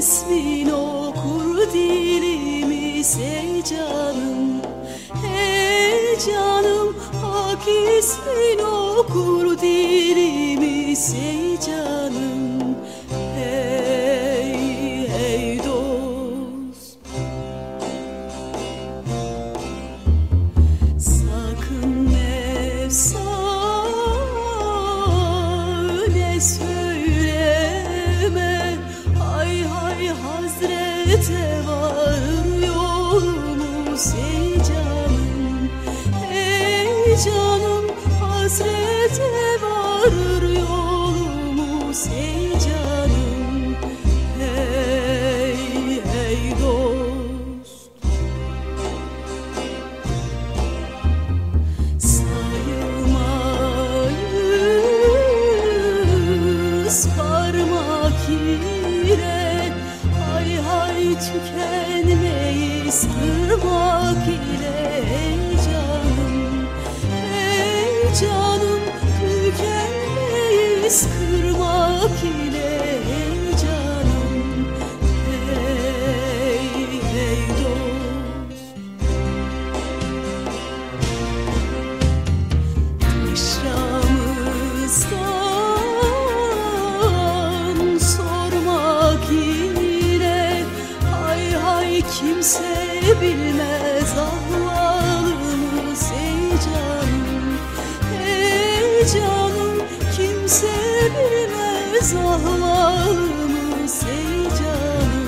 ismin okur dilimiz ey canım canım hak okur dilimiz ey canım. Canım Hazrete varır yolumuz Ey canım, hey hey dost. Sayılmayız parmak ile Hay hay tükenmeyiz kırmak ile tükenmeyiz kırmak ile Ey canım, hey hey dost. Aşramızdan sormak ile Hay hay kimse bilmez. Ahvalımız Sızahlarımız ey canım.